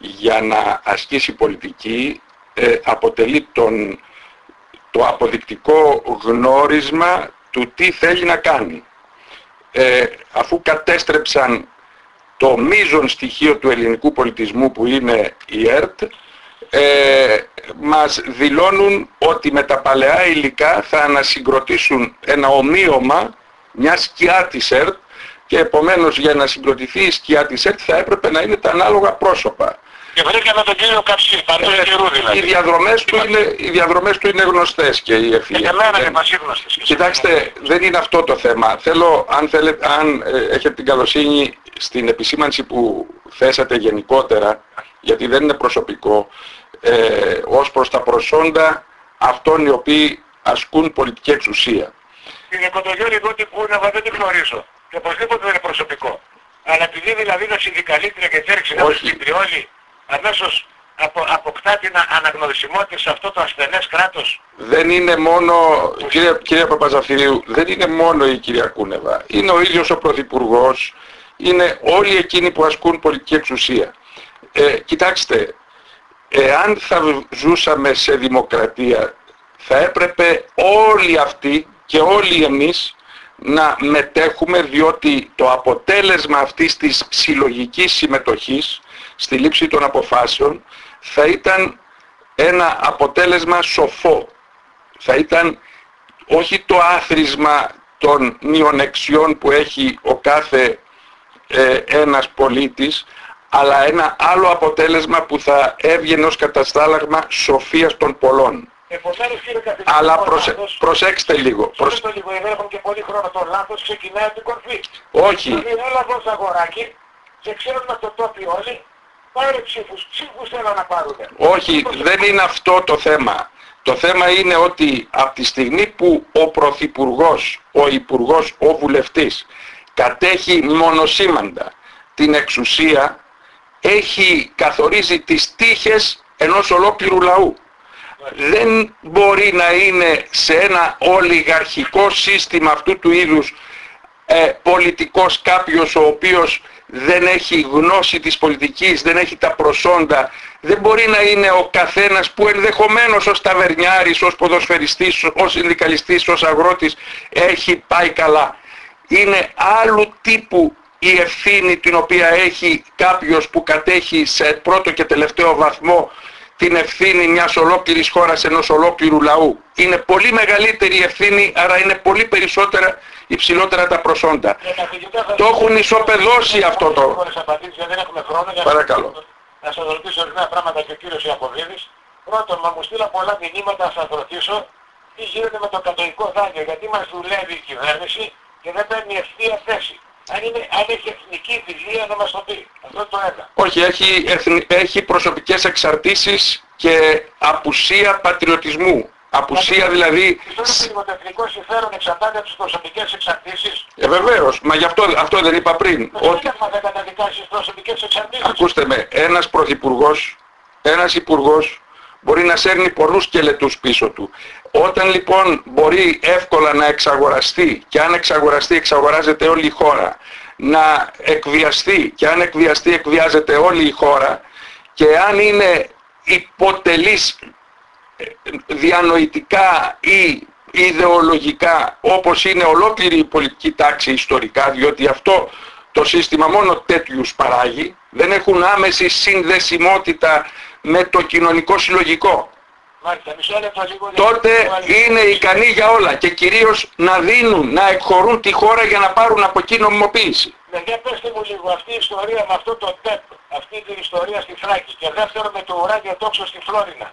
για να ασκήσει πολιτική ε, αποτελεί τον, το αποδεικτικό γνώρισμα του τι θέλει να κάνει ε, αφού κατέστρεψαν το μείζον στοιχείο του ελληνικού πολιτισμού που είναι η ΕΡΤ ε, μας δηλώνουν ότι με τα παλαιά υλικά θα ανασυγκροτήσουν ένα ομοίωμα μια σκιά της ΕΡΤ και επομένως για να συγκροτηθεί η σκιά της ΕΡΤ θα έπρεπε να είναι τα ανάλογα πρόσωπα. Και βρήκαμε τον κύριο Καψί, παντού ε, καιρού δηλαδή. Οι διαδρομές, του είναι, οι διαδρομές του είναι γνωστές και οι ευφυΐες. Για μένα είναι πασίγνωστες. Κοιτάξτε, δεν είναι αυτό το θέμα. Θέλω, αν, θέλετε, αν ε, έχετε την καλοσύνη στην επισήμανση που θέσατε γενικότερα, γιατί δεν είναι προσωπικό, ε, ως προς τα προσόντα αυτών οι οποίοι ασκούν πολιτική εξουσία. Κύριε Κοντογιώρη, εγώ την Κούνεβα δεν την γνωρίζω. Και οπωσδήποτε δεν είναι προσωπικό. Αλλά επειδή δηλαδή είναι συνδικαλίστρια και τέριξε να στην τριόλη, αμέσως απο, αποκτά την αναγνωρισιμότητα σε αυτό το ασθενές κράτος. Δεν είναι μόνο, κύριε, κύριε Παπαζαφυρίου, δεν είναι μόνο η κυρία Κούνεβα. Είναι ο ίδιος ο Πρωθυπουργός, είναι όλοι εκείνοι που ασκούν πολιτική εξουσία. Ε, κοιτάξτε, εάν θα ζούσαμε σε δημοκρατία, θα έπρεπε όλοι αυτοί και όλοι εμείς να μετέχουμε διότι το αποτέλεσμα αυτής της συλλογικής συμμετοχής στη λήψη των αποφάσεων θα ήταν ένα αποτέλεσμα σοφό. Θα ήταν όχι το άθροισμα των μειονεξιών που έχει ο κάθε ε, ένας πολίτης, αλλά ένα άλλο αποτέλεσμα που θα έβγαινε ως καταστάλαγμα σοφίας των πολλών. Αλλά προσε... προσέξτε λίγο. Προσέξτε λίγο, δεν έχουμε και πολύ χρόνο. Το λάθος ξεκινάει από την κορφή. Όχι. Δηλαδή έλα εδώ αγοράκι και ξέρουμε το τόπι όλοι Πάρε ψήφους, ψήφους θέλω να πάρουν. Όχι, δεν είναι αυτό το θέμα. Το θέμα είναι ότι από τη στιγμή που ο Πρωθυπουργός, ο Υπουργός, ο Βουλευτής κατέχει μονοσήμαντα την εξουσία, έχει καθορίζει τις τύχες ενός ολόκληρου λαού. Δεν μπορεί να είναι σε ένα ολιγαρχικό σύστημα αυτού του είδους ε, πολιτικός κάποιος ο οποίος δεν έχει γνώση της πολιτικής, δεν έχει τα προσόντα, δεν μπορεί να είναι ο καθένας που ενδεχομένως ως ταβερνιάρης, ως ποδοσφαιριστής, ως συνδικαλιστής, ως αγρότης έχει πάει καλά. Είναι άλλου τύπου η ευθύνη την οποία έχει κάποιος που κατέχει σε πρώτο και τελευταίο βαθμό την ευθύνη μιας ολόκληρης χώρας, ενός ολόκληρου λαού. Είναι πολύ μεγαλύτερη η ευθύνη, άρα είναι πολύ περισσότερα υψηλότερα τα προσόντα. Το έχουν ισοπεδώσει αυτό το... Παρακαλώ. Να σας ρωτήσω ορισμένα πράγματα και ο κύριος Ιακωβίδης. Πρώτον, μα μου στείλα πολλά μηνύματα να σας ρωτήσω τι γίνεται με το κατοικό δάνειο, γιατί μας δουλεύει η κυβέρνηση και δεν παίρνει ευθεία θέση. Αν, είναι, αν έχει εθνική δηλία να μας το πει. Αυτό το ένα. Όχι, έχει, έχει προσωπικές εξαρτήσεις και απουσία πατριωτισμού. Απουσία δηλαδή... Πιστεύω ότι το εθνικό συμφέρον εξαρτάται από τις προσωπικές εξαρτήσεις. Ε, βεβαίως. Μα γι' αυτό, αυτό δεν είπα πριν. Το ότι... δεν καταδικάσεις τις προσωπικές εξαρτήσεις. Ακούστε με, ένας πρωθυπουργός, ένας υπουργός μπορεί να σέρνει πολλούς σκελετούς πίσω του. Όταν λοιπόν μπορεί εύκολα να εξαγοραστεί και αν εξαγοραστεί εξαγοράζεται όλη η χώρα, να εκβιαστεί και αν εκβιαστεί εκβιάζεται όλη η χώρα και αν είναι υποτελής ε, διανοητικά ή ιδεολογικά όπως είναι ολόκληρη η πολιτική τάξη ιστορικά διότι αυτό το σύστημα μόνο τέτοιους παράγει δεν έχουν άμεση συνδεσιμότητα με το κοινωνικό συλλογικό. Τότε είναι ικανοί για όλα και κυρίως να δίνουν, να εκχωρούν τη χώρα για να πάρουν από εκεί νομιμοποίηση. Ναι, για πέστε μου λίγο αυτή η ιστορία με αυτό το ΤΕΠ, αυτή την ιστορία στη Φράκη και δεύτερο με το ουράνιο τόξο στη Φλόρινα.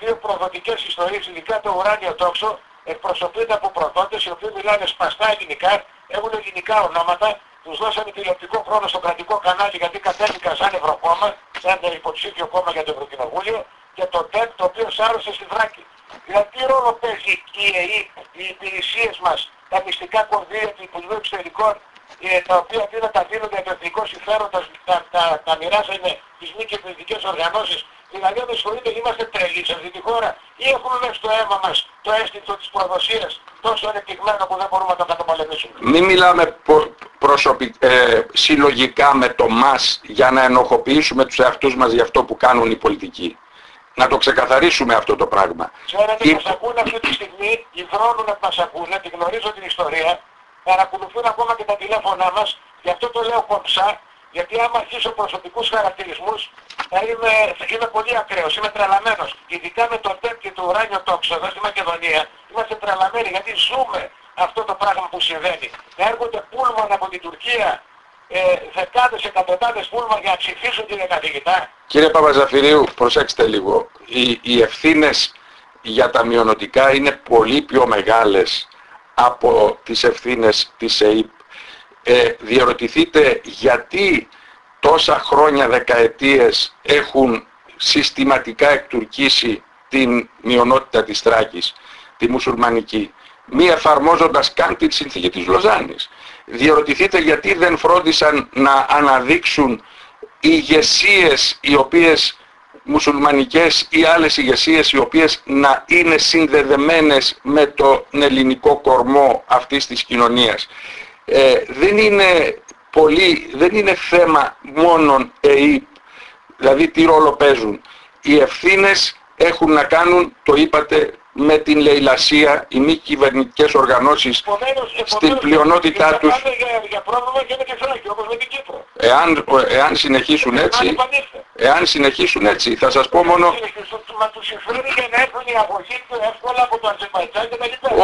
Δύο προδοτικές ιστορίες, ειδικά το ουράνιο τόξο, εκπροσωπείται από προδότες οι οποίοι μιλάνε σπαστά ελληνικά, έχουν ελληνικά ονόματα τους δώσανε τηλεοπτικό χρόνο στο κρατικό κανάλι γιατί κατέβηκαν σαν Ευρωκόμμα, σαν υποψήφιο κόμμα για το Ευρωκοινοβούλιο και το ΤΕΠ το οποίο σάρωσε στη Θράκη. Δηλαδή τι ρόλο παίζει η ΕΕ, οι υπηρεσίες μας, τα μυστικά κονδύλια του Υπουργείου Εξωτερικών, ε, τα οποία αντί να τα δίνουν για το εθνικό συμφέρον, τα, τα, τα, τα μοιράζανε τις μη κυβερνητικές οργανώσεις. Δηλαδή αν συγχωρείτε είμαστε τρελοί σε αυτή τη χώρα ή έχουμε μέσα στο αίμα μας το αίσθητο της προδοσίας τόσο ανεπτυγμένο που δεν μπορούμε να το καταπολεμήσουμε; Μην μιλάμε προσωπι... ε, συλλογικά με το μας για να ενοχοποιήσουμε τους εαυτούς μας για αυτό που κάνουν οι πολιτικοί. Να το ξεκαθαρίσουμε αυτό το πράγμα. Ξέρετε, η... μας ακούνε αυτή τη στιγμή, υδρώνουν να μας ακούνε, τη γνωρίζω την ιστορία, παρακολουθούν ακόμα και τα τηλέφωνά μας, γι' αυτό το λέω κομψά, γιατί άμα αρχίσω προσωπικούς χαρακτηρισμούς, θα είμαι, είμαι πολύ ακραίος, είμαι τρελαμένος. Ειδικά με το ΤΕΠ και το ουράνιο τόξο εδώ στη Μακεδονία, είμαστε τρελαμένοι γιατί ζούμε αυτό το πράγμα που συμβαίνει. Να έρχονται πούλμαν από την Τουρκία, ε, δεκάδες, εκατοντάδες πούλμαν για να ψηφίσουν την καθηγητά. Κύριε Παπαζαφυρίου, προσέξτε λίγο. Οι, οι ευθύνες για τα μειονοτικά είναι πολύ πιο μεγάλες από τις ευθύνες της ΕΕΠ. Ε, διαρωτηθείτε γιατί τόσα χρόνια, δεκαετίες έχουν συστηματικά εκτουρκήσει την μειονότητα της Τράκης, τη μουσουλμανική μη εφαρμόζοντας καν την συνθήκη της Λοζάνης. Διερωτηθείτε γιατί δεν φρόντισαν να αναδείξουν ηγεσίες οι οποίες μουσουλμανικές ή άλλες ηγεσίες οι οποίες να είναι συνδεδεμένες με τον ελληνικό κορμό αυτής της κοινωνίας. Ε, δεν, είναι πολύ, δεν είναι θέμα μόνον ΕΕΠ, δηλαδή τι ρόλο παίζουν. Οι ευθύνες έχουν να κάνουν, το είπατε, με την λαιλασία οι μη κυβερνητικές οργανώσεις στην πλειονότητά τους. εάν, εάν συνεχίσουν έτσι εάν συνεχίσουν έτσι θα σας πω μόνο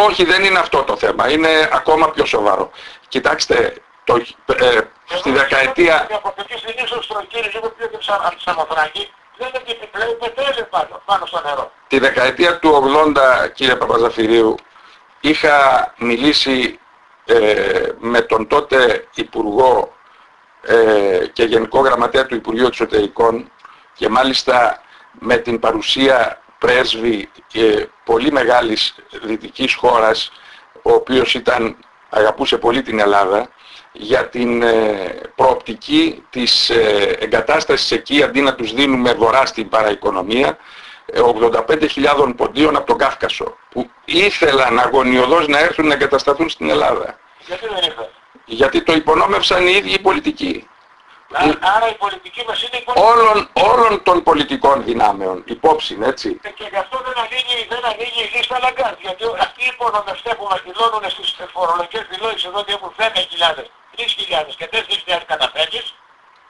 όχι δεν είναι αυτό το θέμα. Είναι ακόμα πιο σοβαρό. Κοιτάξτε το, ε, στη δεκαετία δεν επιπλέον πετρέλαιο πάνω, πάνω στο νερό. Τη δεκαετία του 80, κύριε Παπαζαφυρίου, είχα μιλήσει ε, με τον τότε Υπουργό ε, και Γενικό Γραμματέα του Υπουργείου Εξωτερικών και μάλιστα με την παρουσία πρέσβη και πολύ μεγάλης δυτικής χώρας ο οποίος ήταν, αγαπούσε πολύ την Ελλάδα για την ε, προοπτική της ε, εγκατάστασης εκεί αντί να τους δίνουμε βορρά στην παραοικονομία 85.000 Ποντίων από τον Καύκασο που ήθελαν αγωνιωδώς να έρθουν να εγκατασταθούν στην Ελλάδα. Γιατί δεν ήρθαν; Γιατί το υπονόμευσαν οι ίδιοι οι πολιτικοί. Άρα η πολιτική μας είναι η όλων, όλων των πολιτικών δυνάμεων, υπόψη, έτσι. Ε, και γι' αυτό δεν ανοίγει, δεν ανοίγει η λίστα Λαγκάρτ, γιατί αυτοί οι υπονομευτές που μας δηλώνουν στις φορολογικές δηλώσεις εδώ ότι έχουν 5.000, 3.000 και 4.000 καταθέσεις,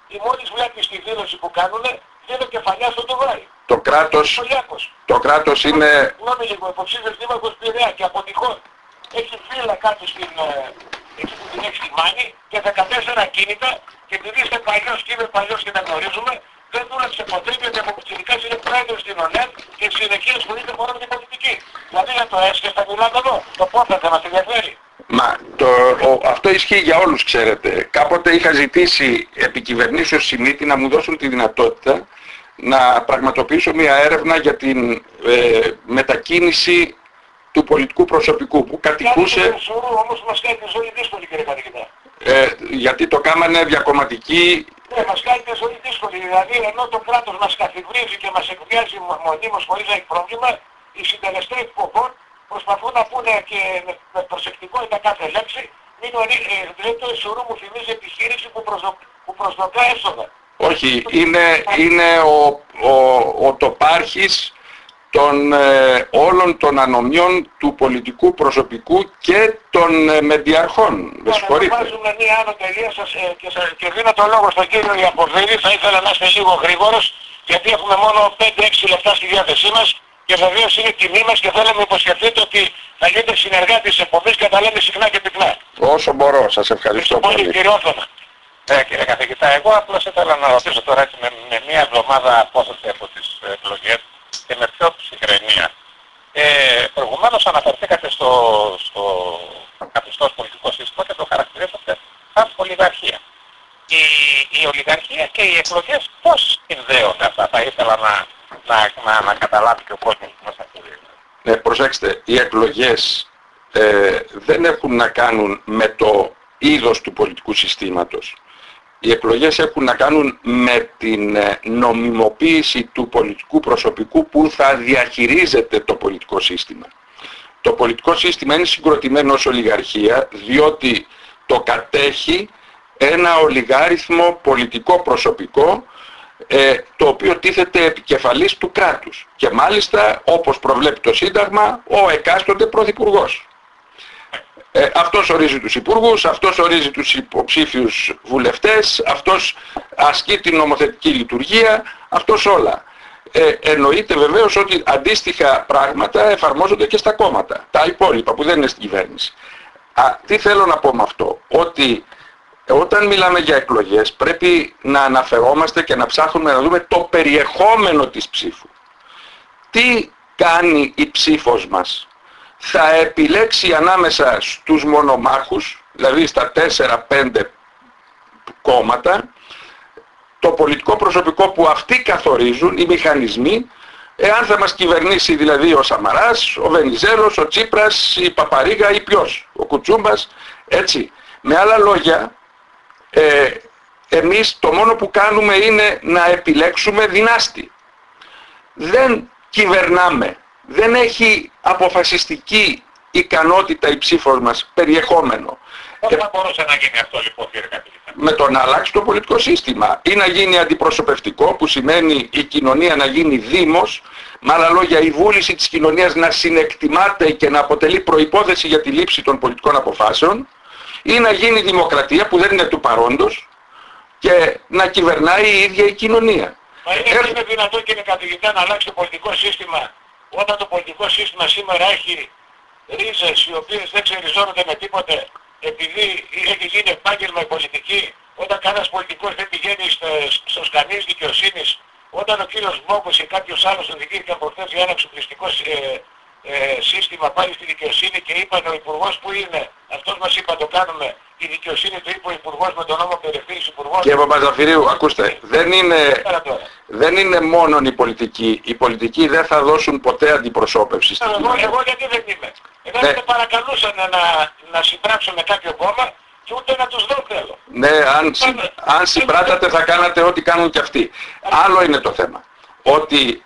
οι μόλις βλέπεις τη δήλωση που κάνουν, δίνουν κεφαλιά στο Ντουβάι. Το κράτος, το κράτος είναι... Συγγνώμη λίγο, υποψήφιος δήμαρχος Πειραιά και από τυχόν έχει φύλλα κάτω στην, ε, εκεί που την έχει στη και 14 κίνητα και επειδή είστε παλιός και είμαι παλιός και τα γνωρίζουμε, δεν δούλεψε ποτέ γιατί από πιτσιρικά είναι πρόεδρος στην ΟΝΕΤ και συνεχεία ασχολείται μόνο με την πολιτική. Δηλαδή για το έσχεστα θα μιλάμε εδώ. Το πότε θα μας ενδιαφέρει. Μα το, ο, αυτό ισχύει για όλους ξέρετε. Κάποτε είχα ζητήσει επικυβερνήσεως Σιμίτη να μου δώσουν τη δυνατότητα να πραγματοποιήσω μια έρευνα για την ε, μετακίνηση του πολιτικού προσωπικού που κατοικούσε... όμως μας κάνει τη ζωή δύσκολη κύριε καθηγητά. Ε, γιατί το κάμανε διακομματική... Ναι, μας κάνει τη ζωή δύσκολη. Δηλαδή ενώ το κράτος μας καθιβρίζει και μας εκβιάζει μονίμως χωρίς να έχει πρόβλημα, οι συντελεστές εκπομπών προσπαθούν να πούνε και με προσεκτικότητα κάθε λέξη μην ορί, ε, δηλαδή το εσουρού μου θυμίζει επιχείρηση που, προσδο, που προσδοκά έσοδα. Όχι, είναι, είναι ο, ο, ο τοπάρχης των ε, όλων των ανομιών του πολιτικού προσωπικού και των ε, μεδιαρχών. Με συγχωρείτε. βάζουμε μία άνω τελεία σας, ε, και, σας, και δίνω το λόγο στον κύριο Ιαποβίδη. Θα ήθελα να είστε λίγο γρήγορος γιατί έχουμε μόνο 5-6 λεπτά στη διάθεσή μας και βεβαίως είναι τιμή μας και θέλω να υποσχεθείτε ότι θα γίνετε συνεργάτης της εκπομπής και θα λέμε συχνά και πυκνά. Όσο μπορώ. Σας ευχαριστώ πολύ. πολύ. Κύριε Όθωνα. Ναι κύριε καθηγητά, εγώ απλώς ήθελα να ρωτήσω τώρα με, με μία εβδομάδα απόσταση από τις εκλογές και με πιο ψυχραιμία. Ε, προηγουμένως αναφερθήκατε στο, στο καθεστώς πολιτικό σύστημα και το χαρακτηρίσατε σαν ολιγαρχία. Η, η ολιγαρχία και οι εκλογές πώς συνδέονται αυτά, θα ήθελα να, να, να, να καταλάβει και ο κόσμος που μας ακούει. Ναι, προσέξτε, οι εκλογές ε, δεν έχουν να κάνουν με το είδος του πολιτικού συστήματος οι εκλογές έχουν να κάνουν με την ε, νομιμοποίηση του πολιτικού προσωπικού που θα διαχειρίζεται το πολιτικό σύστημα. Το πολιτικό σύστημα είναι συγκροτημένο ως ολιγαρχία διότι το κατέχει ένα ολιγάριθμο πολιτικό προσωπικό ε, το οποίο τίθεται επικεφαλής του κράτους και μάλιστα όπως προβλέπει το Σύνταγμα ο εκάστοτε Πρωθυπουργός. Ε, αυτός ορίζει τους υπουργούς, αυτός ορίζει τους υποψήφιους βουλευτές, αυτός ασκεί την νομοθετική λειτουργία, αυτός όλα. Ε, εννοείται βεβαίως ότι αντίστοιχα πράγματα εφαρμόζονται και στα κόμματα, τα υπόλοιπα που δεν είναι στην κυβέρνηση. Α, τι θέλω να πω με αυτό, ότι όταν μιλάμε για εκλογές πρέπει να αναφερόμαστε και να ψάχνουμε να δούμε το περιεχόμενο της ψήφου. Τι κάνει η ψήφος μας; Θα επιλέξει ανάμεσα στους μονομάχους, δηλαδή στα 4-5 κόμματα, το πολιτικό προσωπικό που αυτοί καθορίζουν, οι μηχανισμοί, εάν θα μας κυβερνήσει δηλαδή ο Σαμαράς, ο Βενιζέλος, ο Τσίπρας, η Παπαρίγα ή ποιος, ο Κουτσούμπας, έτσι. Με άλλα λόγια, ε, εμείς το μόνο που κάνουμε είναι να επιλέξουμε δυνάστη. Δεν κυβερνάμε δεν έχει αποφασιστική ικανότητα η ψήφος μας, περιεχόμενο. Πώς θα μπορούσε να γίνει αυτό λοιπόν κύριε καθηγητά. Με το να αλλάξει το πολιτικό σύστημα ή να γίνει αντιπροσωπευτικό που σημαίνει η κοινωνία να γίνει δήμος, με άλλα λόγια η βούληση της κοινωνίας να συνεκτιμάται και να αποτελεί προϋπόθεση για τη λήψη των πολιτικών αποφάσεων ή να γίνει δημοκρατία που δεν είναι του παρόντος και να κυβερνάει η ίδια η κοινωνία. Μα είναι, είναι δυνατόν κύριε καθηγητά να αλλάξει το πολιτικό σύστημα όταν το πολιτικό σύστημα σήμερα έχει ρίζες οι οποίες δεν ξεριζώνονται με τίποτε επειδή έχει γίνει επάγγελμα η πολιτική, όταν κανένας πολιτικός δεν πηγαίνει στο, στο σκανής δικαιοσύνης, όταν ο κύριος Μπόκος ή κάποιος άλλος οδηγήθηκε από χθες για ένα εξοπλιστικό ε, ε, σύστημα πάλι στη δικαιοσύνη και είπαν ο Υπουργός που είναι, αυτός μας είπα το κάνουμε, η δικαιοσύνη του είπε ο Υπουργός με τον νόμο περιφέρειας Υπουργός. Κύριε Παπαζαφυρίου, ακούστε, δεν είναι, δεν είναι μόνο οι πολιτικοί. Οι πολιτικοί δεν θα δώσουν ποτέ αντιπροσώπευση στην Εγώ, κοινωνία. εγώ γιατί δεν είμαι. Εμένα Ναι. δεν παρακαλούσαν να, να συμπράξω με κάποιο κόμμα και ούτε να τους δω θέλω. Ναι, αν, συ- αν συμπράτατε θα κάνατε ό,τι κάνουν και αυτοί. Άλλο είναι το θέμα. Ότι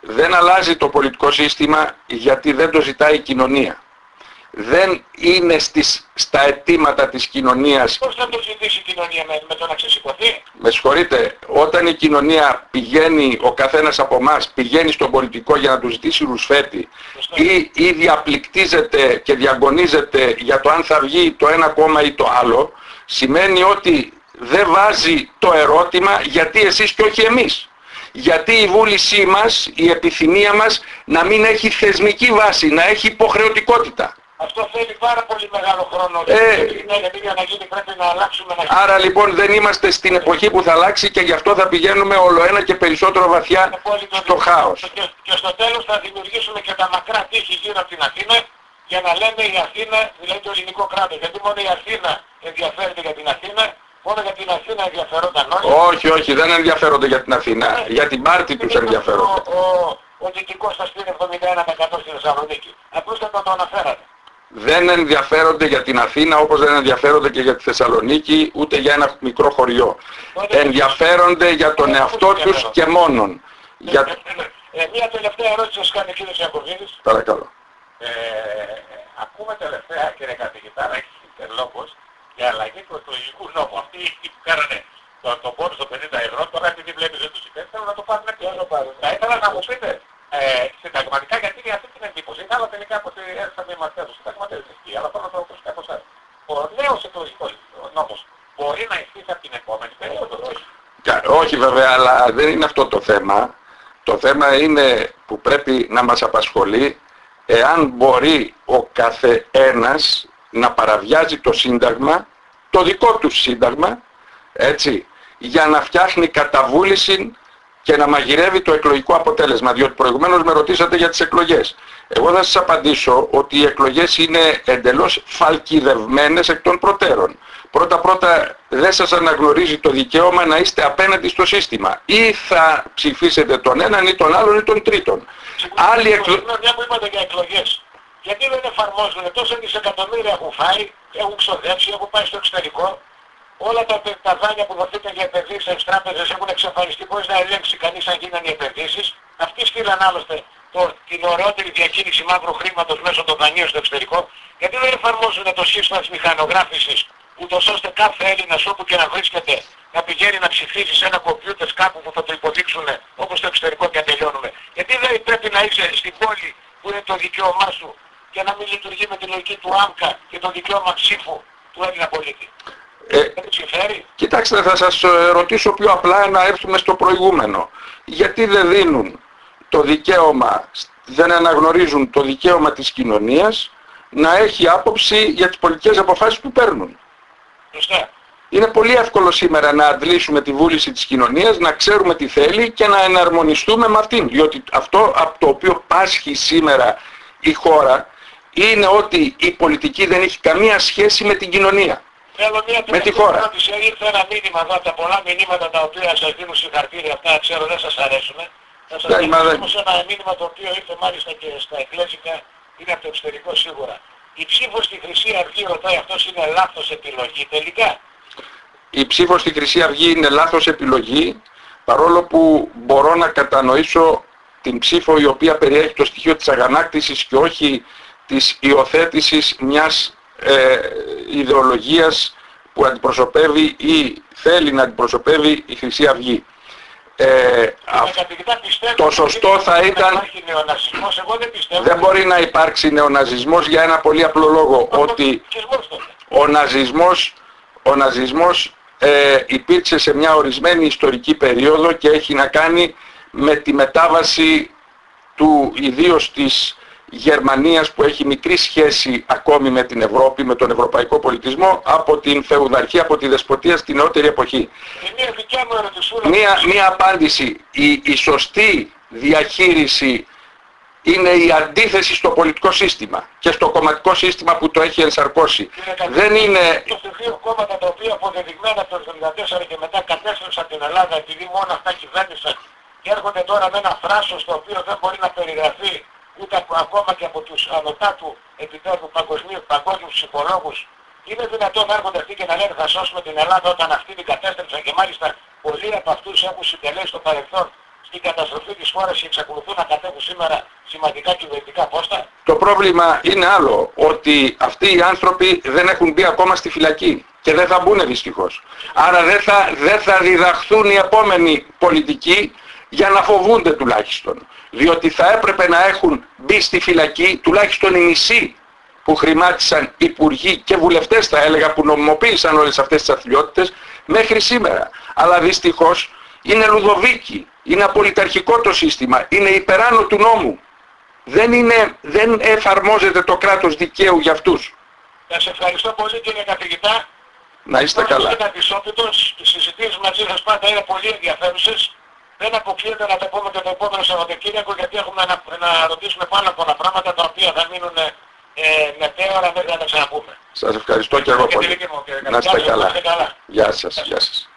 δεν αλλάζει το πολιτικό σύστημα γιατί δεν το ζητάει η κοινωνία. Δεν είναι στις, στα αιτήματα της κοινωνίας Πώς θα το ζητήσει η κοινωνία με, με το να ξεσηκωθεί; με συγχωρείτε, όταν η κοινωνία πηγαίνει, ο καθένας από εμάς πηγαίνει στον πολιτικό για να του ζητήσει ρουσφέτη Σωστά. ή, ή διαπληκτίζεται και διαγωνίζεται για το αν θα βγει το ένα κόμμα ή το άλλο, σημαίνει ότι δεν βάζει το ερώτημα γιατί εσείς και όχι εμείς. Γιατί η βούλησή μας, η επιθυμία μας να μην έχει θεσμική βάση, να έχει υποχρεωτικότητα. Αυτό θέλει πάρα πολύ μεγάλο χρόνο. Ε. γιατί, ναι, γιατί για να γίνει πρέπει να αλλάξουμε να Άρα λοιπόν δεν είμαστε στην εποχή που θα αλλάξει και γι' αυτό θα πηγαίνουμε όλο ένα και περισσότερο βαθιά στο χάος. Και, και στο τέλος θα δημιουργήσουμε και τα μακρά τείχη γύρω από την Αθήνα για να λέμε η Αθήνα, δηλαδή το ελληνικό κράτος. Γιατί μόνο η Αθήνα ενδιαφέρεται για την Αθήνα, μόνο για την Αθήνα ενδιαφερόταν όλοι. Όχι, όχι, δεν ενδιαφέρονται για την Αθήνα. Για την πάρτη τους ενδιαφέρονται. Ο, ο, ο δυτικός θα στείλει 71% στη Θεσσαλονίκη. Απλώς θα το αναφέρατε. Δεν ενδιαφέρονται για την Αθήνα όπως δεν ενδιαφέρονται και για τη Θεσσαλονίκη ούτε για ένα μικρό χωριό. Ενδιαφέρονται για τον εαυτό τους και μόνον. Για... Ε, μια τελευταία ερώτηση σας κάνει ο κύριος Ιακωβίδης. Παρακαλώ. Ε, ακούμε τελευταία κύριε καθηγητά να έχει λόγος για αλλαγή του εκλογικού νόμου. Αυτοί οι που κάνανε το, το πόνο στο 50 ευρώ, τώρα επειδή βλέπεις δεν τους υπέρ, θέλουν να το πάρουν πίσω. Θα ήθελα να μου πείτε ε, συνταγματικά γιατί για αυτή την εντύπωση. Είχαμε τελικά από ότι έρθαν οι μαθητές του συνταγματές εκεί, αλλά θέλω να το ρωτήσω κάπως άλλο. Ο νέος εκλογικός νόμος μπορεί να ισχύσει από την επόμενη περίοδο, όχι; Κα- Όχι βέβαια, αλλά δεν είναι αυτό το θέμα. Το θέμα είναι που πρέπει να μας απασχολεί εάν μπορεί ο καθένας να παραβιάζει το Σύνταγμα, το δικό του Σύνταγμα, έτσι, για να φτιάχνει καταβούληση και να μαγειρεύει το εκλογικό αποτέλεσμα. Διότι προηγουμένως με ρωτήσατε για τις εκλογές. Εγώ θα σας απαντήσω ότι οι εκλογές είναι εντελώς φαλκιδευμένες εκ των προτέρων. Πρώτα-πρώτα δεν σας αναγνωρίζει το δικαίωμα να είστε απέναντι στο σύστημα. Ή θα ψηφίσετε τον έναν ή τον άλλον ή τον τρίτον. Άλλοι εκλο... Συγγνώμη, Μια που είπατε για εκλογές. Γιατί δεν εφαρμόζουν τόσα δισεκατομμύρια έχουν φάει, έχουν ξοδέψει, έχουν πάει στο εξωτερικό. Όλα τα, τα δάνεια που δοθήκαν για επενδύσεις στις τράπεζες έχουν εξαφανιστεί χωρίς να ελέγξει κανείς αν γίνανε οι επενδύσεις. Αυτοί στείλαν άλλωστε το, την ωραιότερη διακίνηση μαύρου χρήματος μέσω των δανείων στο εξωτερικό. Γιατί δεν εφαρμόζουν το σύστημα της μηχανογράφησης ούτως ώστε κάθε Έλληνας όπου και να βρίσκεται να πηγαίνει να ψηφίσει σε ένα κομπιούτερ κάπου που θα το υποδείξουν όπως στο εξωτερικό και τελειώνουμε. Γιατί δεν πρέπει να είσαι στην πόλη που είναι το δικαίωμά σου και να μην λειτουργεί με τη λογική του ΆΜΚΑ και το δικαίωμα ψήφου του Έλληνα πολίτη. Ε, Δεν του συμφέρει. Κοιτάξτε, θα σας ε, ρωτήσω πιο απλά να έρθουμε στο προηγούμενο. Γιατί δεν δίνουν το δικαίωμα, δεν αναγνωρίζουν το δικαίωμα της κοινωνίας να έχει άποψη για τις πολιτικές αποφάσεις που παίρνουν; Σωστά. Είναι πολύ εύκολο σήμερα να αντλήσουμε τη βούληση της κοινωνίας, να ξέρουμε τι θέλει και να εναρμονιστούμε με αυτήν. Διότι αυτό από το οποίο πάσχει σήμερα η χώρα είναι ότι η πολιτική δεν έχει καμία σχέση με την κοινωνία. Θέλω μια Με τη τελευταία χώρα; ερώτηση. Ήρθε ένα μήνυμα εδώ από τα πολλά μηνύματα τα οποία σας δίνουν συγχαρητήρια αυτά, ξέρω δεν σας αρέσουν. Θα σας Ναι, μα δώσω δεν- όμως ένα μήνυμα το οποίο ήρθε μάλιστα και στα εκκλέζικα, είναι από το εξωτερικό σίγουρα. Η ψήφος στη Χρυσή Αυγή ρωτάει αυτός είναι λάθος επιλογή τελικά. η ψήφος στη Χρυσή Αυγή είναι λάθος επιλογή παρόλο που μπορώ να κατανοήσω την ψήφο η οποία περιέχει το στοιχείο της αγανάκτησης και όχι της υιοθέτησης μιας ε, ιδεολογίας που αντιπροσωπεύει ή θέλει να αντιπροσωπεύει η Χρυσή Αυγή. Ε, Με αυ- καθηγητά πιστεύω το ότι σωστό δεν θα μπορεί να ήταν- Υπάρχει νεοναζισμός, εγώ δεν πιστεύω. δεν μπορεί να υπάρξει νεοναζισμός για ένα πολύ απλό λόγο ότι Ναζισμός τότε. ο ναζισμός, ο ναζισμός ε, υπήρξε σε μια ορισμένη ιστορική περίοδο και έχει να κάνει με τη μετάβαση του ιδίως της Γερμανίας που έχει μικρή σχέση ακόμη με την Ευρώπη, με τον ευρωπαϊκό πολιτισμό από την φεουδαρχία, από τη δεσποτεία στην νεότερη εποχή. Και μια δικιά μου ερωτησούλα. Μία, μία απάντηση. Η, η σωστή διαχείριση είναι η αντίθεση στο πολιτικό σύστημα και στο κομματικό σύστημα που το έχει ενσαρκώσει. Δεν είναι Το δύο κόμματα τα οποία αποδεδειγμένα από το 1974 και μετά κατέστρεψαν την Ελλάδα επειδή μόνο αυτά κυβέρνησαν και έρχονται τώρα με ένα φράσο στο οποίο δεν μπορεί να περιγραφεί ούτε ακόμα και από τους ανωτά του επιτόπου παγκοσμίου, παγκόσμιους ψυχολόγους είναι δυνατόν να έρχονται αυτοί και να λένε θα σώσουμε την Ελλάδα όταν αυτοί την κατέστρεψαν και μάλιστα πολλοί από αυτούς έχουν συντελέσει στο παρελθόν στην καταστροφή της χώρας και εξακολουθούν να κατέχουν σήμερα σημαντικά κυβερνητικά πόστα. Το πρόβλημα είναι άλλο, ότι αυτοί οι άνθρωποι δεν έχουν μπει ακόμα στη φυλακή και δεν θα μπουν δυστυχώς. Άρα δεν θα, δεν θα διδαχθούν οι επόμενοι πολιτικοί για να φοβούνται τουλάχιστον. Διότι θα έπρεπε να έχουν μπει στη φυλακή τουλάχιστον οι μισοί που χρημάτισαν υπουργοί και βουλευτές θα έλεγα που νομιμοποίησαν όλες αυτές τις αθλειότητες μέχρι σήμερα. Αλλά δυστυχώς είναι Λουδοβίκη, είναι απολυταρχικό το σύστημα, είναι υπεράνω του νόμου. Δεν, είναι, δεν εφαρμόζεται το κράτος δικαίου για αυτούς. Σας ευχαριστώ πολύ κύριε καθηγητά. Να είστε καλά. Είναι αντισόπιτος, οι συζητήσεις μαζί σας πάντα είναι πολύ ενδιαφέρουσες. Δεν αποκλείεται να το πούμε και το επόμενο Σαββατοκύριακο γιατί έχουμε να, να ρωτήσουμε πάρα πολλά πράγματα τα οποία θα μείνουν ε, μετέωρα μέχρι να τα ξαναπούμε. Σας ευχαριστώ και εγώ πολύ. Να είστε καλά. Γεια σας. Γεια σας.